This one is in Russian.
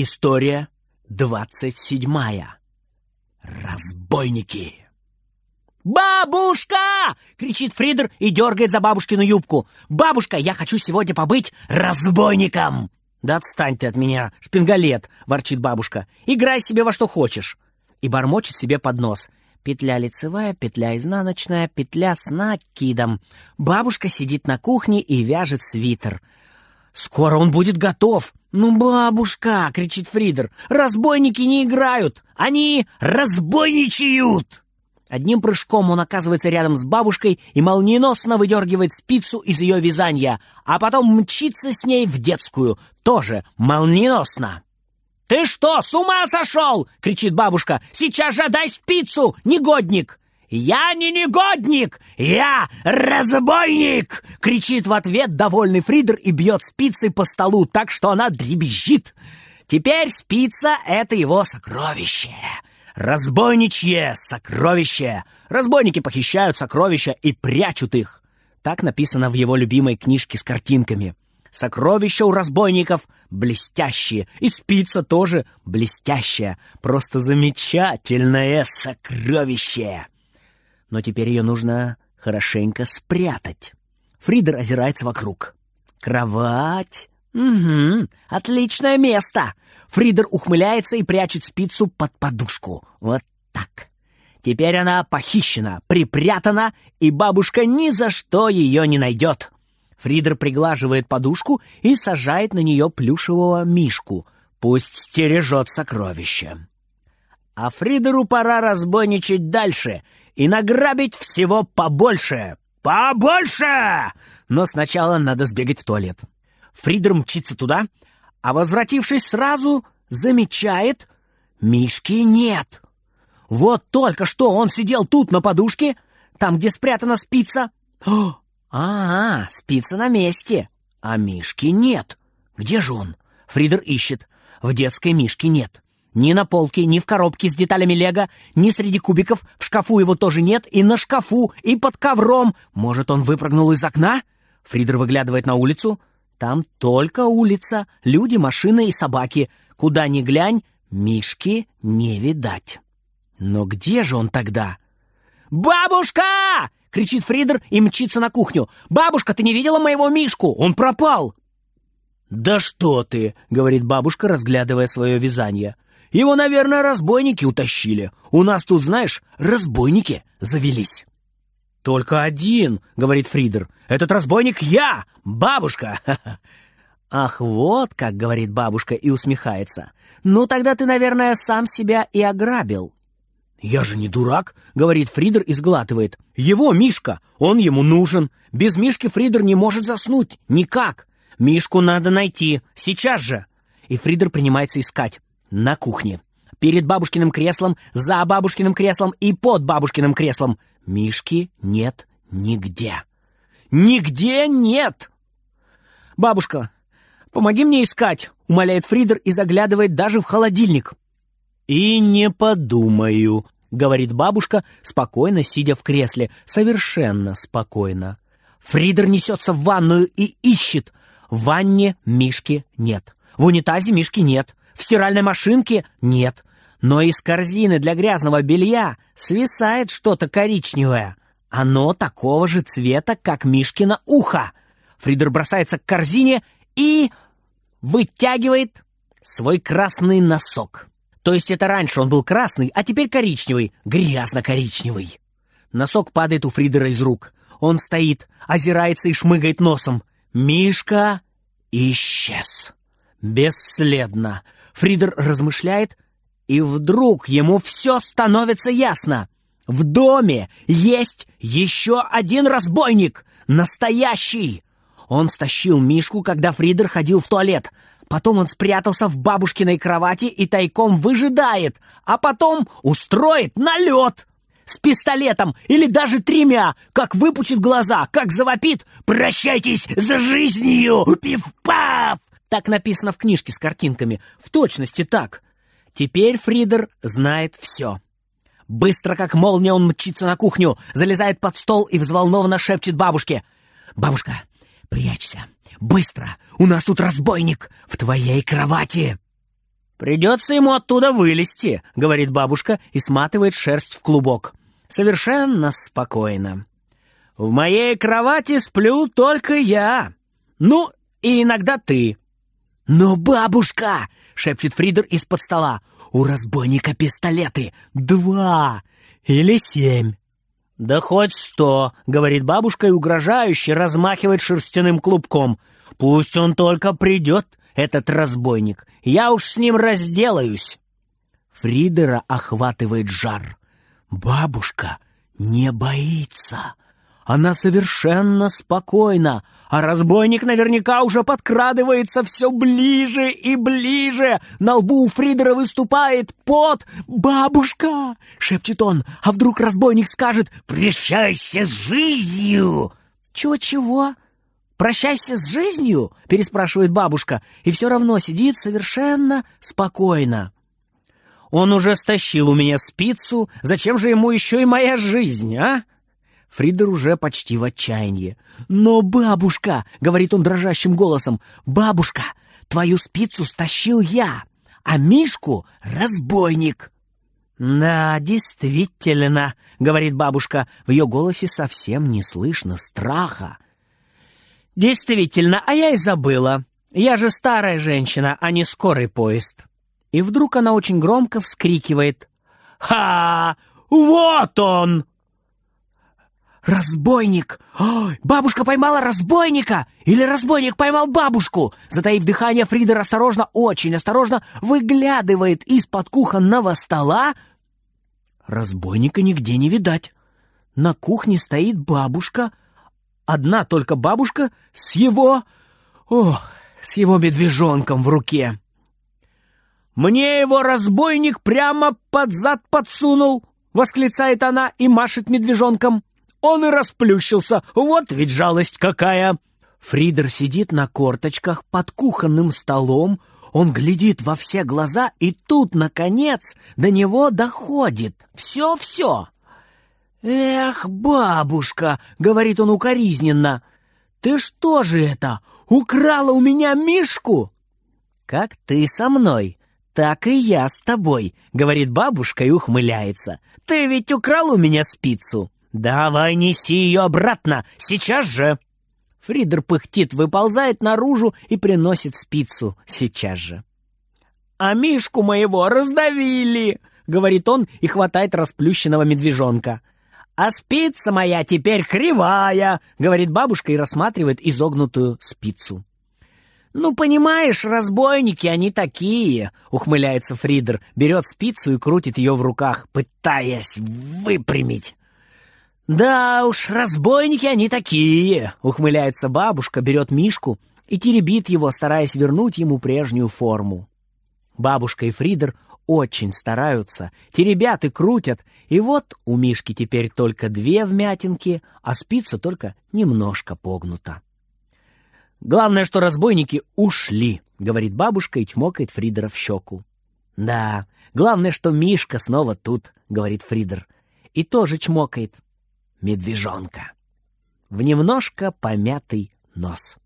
История двадцать седьмая. Разбойники. «Бабушка!» — кричит Фридер и дергает за бабушкину юбку. «Бабушка, я хочу сегодня побыть разбойником!» «Да отстань ты от меня, шпингалет!» — ворчит бабушка. «Играй себе во что хочешь!» И бормочет себе под нос. Петля лицевая, петля изнаночная, петля с накидом. Бабушка сидит на кухне и вяжет свитер. «Скоро он будет готов!» «Ну, бабушка!» — кричит Фридер. «Разбойники не играют! Они разбойничают!» Одним прыжком он оказывается рядом с бабушкой и молниеносно выдергивает спицу из ее вязания, а потом мчится с ней в детскую, тоже молниеносно. «Ты что, с ума сошел?» — кричит бабушка. «Сейчас же дай спицу, негодник!» «Я не негодник! Я разбойник!» — кричит в ответ довольный Фридер и бьет спицей по столу так, что она дребезжит. Теперь спица — это его сокровище. Разбойничье сокровище. Разбойники похищают сокровища и прячут их. Так написано в его любимой книжке с картинками. Сокровища у разбойников блестящие, и спица тоже блестящая. Просто замечательное сокровище но теперь ее нужно хорошенько спрятать. Фридер озирается вокруг. Кровать. Угу, отличное место. Фридер ухмыляется и прячет спицу под подушку. Вот так. Теперь она похищена, припрятана, и бабушка ни за что ее не найдет. Фридер приглаживает подушку и сажает на нее плюшевого мишку. Пусть стережет сокровище. А Фридеру пора разбойничать дальше и награбить всего побольше. Побольше! Но сначала надо сбегать в туалет. Фридер мчится туда, а возвратившись сразу, замечает, Мишки нет. Вот только что он сидел тут на подушке, там, где спрятана спица. О, а, -а спица на месте, а Мишки нет. Где же он? Фридер ищет. В детской Мишки нет. Ни на полке, ни в коробке с деталями лего, ни среди кубиков, в шкафу его тоже нет, и на шкафу, и под ковром. Может, он выпрыгнул из окна? Фридер выглядывает на улицу. Там только улица, люди, машины и собаки. Куда ни глянь, Мишки не видать. Но где же он тогда? «Бабушка!» — кричит Фридер и мчится на кухню. «Бабушка, ты не видела моего Мишку? Он пропал!» «Да что ты!» — говорит бабушка, разглядывая свое вязание. Его, наверное, разбойники утащили. У нас тут, знаешь, разбойники завелись». «Только один», — говорит Фридер. «Этот разбойник я, бабушка!» «Ах, вот как!» — говорит бабушка и усмехается. «Ну, тогда ты, наверное, сам себя и ограбил». «Я же не дурак», — говорит Фридер и сглатывает. «Его Мишка, он ему нужен. Без Мишки Фридер не может заснуть. Никак. Мишку надо найти. Сейчас же!» И Фридер принимается искать на кухне. Перед бабушкиным креслом, за бабушкиным креслом и под бабушкиным креслом. Мишки нет нигде. Нигде нет! «Бабушка, помоги мне искать!» — умоляет Фридер и заглядывает даже в холодильник. «И не подумаю», — говорит бабушка, спокойно сидя в кресле, совершенно спокойно. Фридер несется в ванную и ищет. В ванне Мишки нет. В унитазе Мишки нет. В стиральной машинке нет. Но из корзины для грязного белья свисает что-то коричневое. Оно такого же цвета, как Мишкино ухо. Фридер бросается к корзине и вытягивает свой красный носок. То есть это раньше он был красный, а теперь коричневый, грязно-коричневый. Носок падает у Фридера из рук. Он стоит, озирается и шмыгает носом. Мишка исчез. Бесследно. Фридер размышляет, и вдруг ему все становится ясно. В доме есть еще один разбойник, настоящий. Он стащил Мишку, когда Фридер ходил в туалет. Потом он спрятался в бабушкиной кровати и тайком выжидает, а потом устроит налет с пистолетом или даже тремя, как выпучит глаза, как завопит «Прощайтесь за жизнью! Пиф-паф!» Так написано в книжке с картинками. В точности так. Теперь Фридер знает все. Быстро, как молния, он мчится на кухню, залезает под стол и взволнованно шепчет бабушке. «Бабушка, прячься! Быстро! У нас тут разбойник! В твоей кровати!» «Придется ему оттуда вылезти», — говорит бабушка и сматывает шерсть в клубок. Совершенно спокойно. «В моей кровати сплю только я. Ну, и иногда ты». «Но бабушка!» — шепчет Фридер из-под стола. «У разбойника пистолеты. Два или семь». «Да хоть сто», — говорит бабушка и угрожающе размахивает шерстяным клубком. «Пусть он только придет, этот разбойник. Я уж с ним разделаюсь». Фридера охватывает жар. Бабушка не боится. Она совершенно спокойна, а разбойник наверняка уже подкрадывается все ближе и ближе. На лбу у Фридера выступает пот. «Бабушка!» — шепчет он. «А вдруг разбойник скажет «Прощайся с жизнью!» «Чего-чего?» «Прощайся с жизнью?» — переспрашивает бабушка, и все равно сидит совершенно спокойно. «Он уже стащил у меня спицу, зачем же ему еще и моя жизнь, а?» Фридер уже почти в отчаянии. «Но, бабушка!» — говорит он дрожащим голосом. «Бабушка, твою спицу стащил я, а Мишку — разбойник!» «Да, действительно», — говорит бабушка. В ее голосе совсем не слышно страха. «Действительно, а я и забыла. Я же старая женщина, а не скорый поезд». И вдруг она очень громко вскрикивает. «Ха! Вот он!» «Разбойник! Ой, бабушка поймала разбойника! Или разбойник поймал бабушку!» Затаив дыхание, Фридер осторожно, очень осторожно выглядывает из-под кухонного стола. Разбойника нигде не видать. На кухне стоит бабушка. Одна только бабушка с его... Ох, с его медвежонком в руке. «Мне его разбойник прямо под зад подсунул!» — восклицает она и машет медвежонком. Он и расплющился. Вот ведь жалость какая!» Фридер сидит на корточках под кухонным столом. Он глядит во все глаза, и тут, наконец, до него доходит. Все-все. «Эх, бабушка!» — говорит он укоризненно. «Ты что же это, украла у меня Мишку?» «Как ты со мной, так и я с тобой», — говорит бабушка и ухмыляется. «Ты ведь украл у меня спицу». «Давай неси ее обратно, сейчас же!» Фридер пыхтит, выползает наружу и приносит спицу сейчас же. «А Мишку моего раздавили!» — говорит он и хватает расплющенного медвежонка. «А спица моя теперь кривая!» — говорит бабушка и рассматривает изогнутую спицу. «Ну, понимаешь, разбойники они такие!» — ухмыляется Фридер, берет спицу и крутит ее в руках, пытаясь выпрямить. «Да уж, разбойники они такие!» — ухмыляется бабушка, берет Мишку и теребит его, стараясь вернуть ему прежнюю форму. Бабушка и Фридер очень стараются, теребят и крутят, и вот у Мишки теперь только две вмятинки, а спица только немножко погнута. «Главное, что разбойники ушли», — говорит бабушка и чмокает Фридера в щеку. «Да, главное, что Мишка снова тут», — говорит Фридер, и тоже чмокает медвежонка в немножко помятый нос.